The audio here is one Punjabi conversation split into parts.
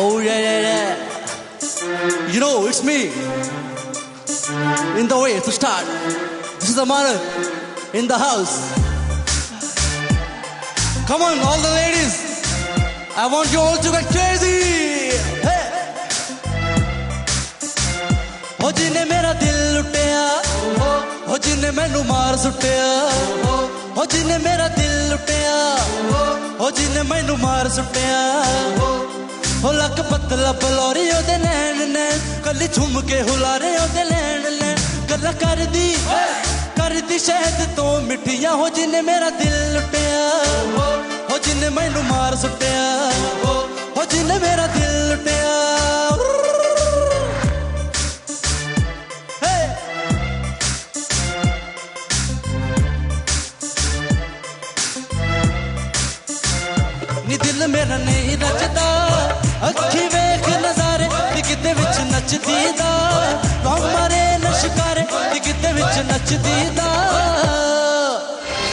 Oh yeah, yeah, yeah. You know, it's me. In the way to start. This is the mother in the house. Come on, all the ladies. I want you all to get crazy. Hey. ਹੋ ਜਿਨੇ ਮੇਰਾ ਦਿਲ ਲੁੱਟਿਆ ਹੋ ਜਿਨੇ ਮੈਨੂੰ ਮਾਰ ਸੁੱਟਿਆ ਹੋ ਜਿਨੇ ਮੇਰਾ ਦਿਲ ਲੁੱਟਿਆ ਹੋ ਜਿਨੇ ਮੈਨੂੰ ਮਾਰ ਸੁੱਟਿਆ। ਹੋ ਲੱਕ ਪਤਲਾ ਬਲੋਰੀ ਉਹਦੇ ਨੈਣ ਨੇ। ਕੱਲੀ ਝੁੰਮ ਕੇ ਹੁਲਾਰੇ ਉਹਦੇ ਲੈਣ ਲੈ ਗੱਲ ਕਰਦੀ ਕਰਦੀ ਸ਼ਹਿਦ ਤੋਂ ਮਿੱਠੀਆਂ ਹੋ ਜਿਨੇ ਮੇਰਾ ਦਿਲ ਲੁੱਟਿਆ। ਨੀ ਦਿਲ ਮੇਰਾ ਨਹੀਂ ਰਚਦਾ ਅੱਖੀ ਵੇਖ ਨਜ਼ਾਰੇ ਤੇ ਕਿਤੇ ਵਿੱਚ ਨੱਚਦੀ ਦਾ ਕੌਮ ਮਾਰੇ ਨਸ਼ਕਾਰੇ ਤੇ ਕਿਤੇ ਵਿੱਚ ਨੱਚਦੀ ਦਾ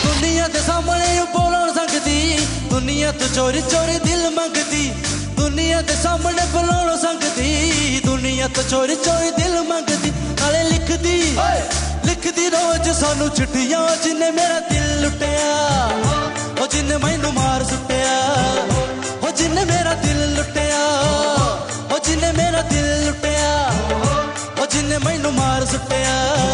ਦੁਨੀਆ ਦੇ ਸਾਹਮਣੇ ਬੋਲਣ ਸੰਗਦੀ ਦੁਨੀਆ ਤੋਂ ਚੋਰੀ ਚੋਰੀ ਦਿਲ ਮੰਗਦੀ, ਦੁਨੀਆ ਦੇ ਸਾਹਮਣੇ ਬੋਲਣ ਸੰਗਦੀ ਦੁਨੀਆ ਤੋਂ ਚੋਰੀ ਚੋਰੀ ਦਿਲ ਮੰਗਦੀ, ਨਾਲੇ ਲਿਖਦੀ ਲਿਖਦੀ ਰੋਜ਼ ਸਾਨੂੰ ਚਿੱਠੀਆਂ ਜਿਨੇ ਮੇਰਾ ਦਿਲ ਲੁੱਟਿਆ। पास प्यार